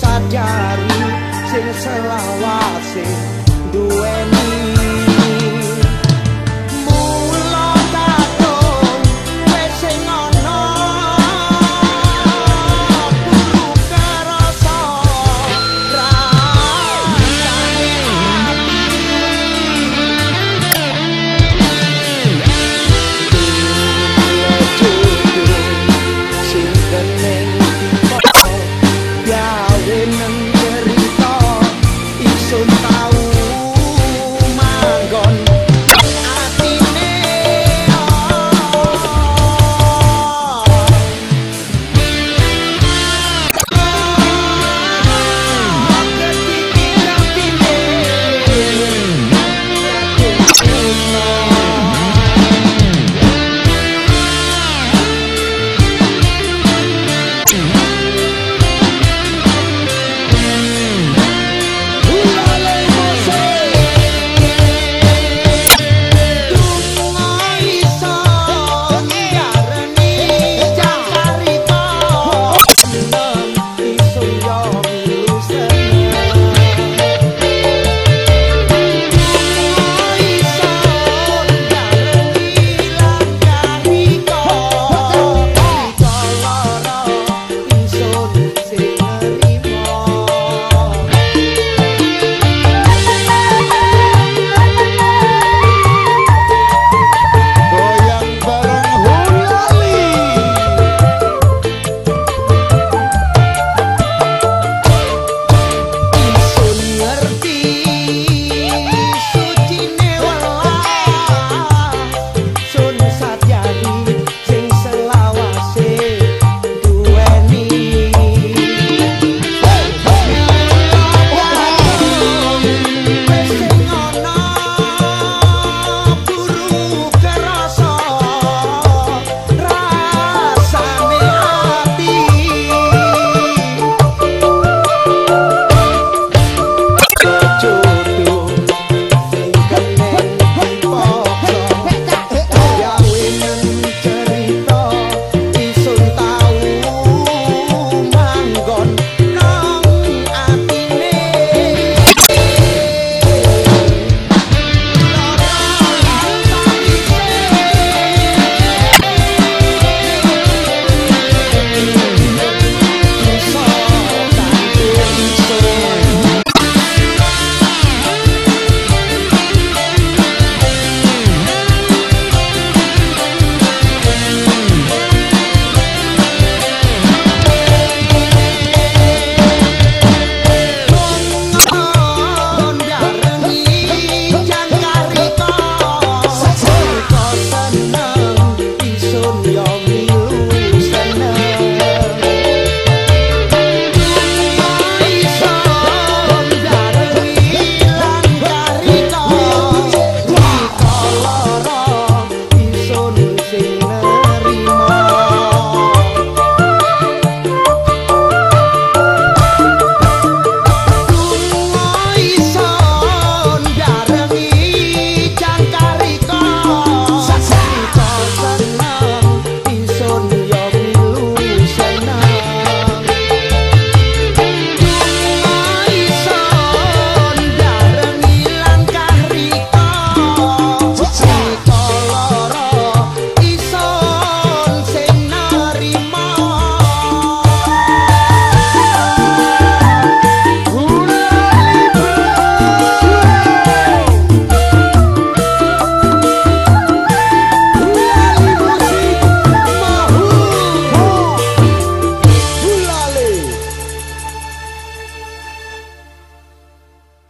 sadari sing selawase duwe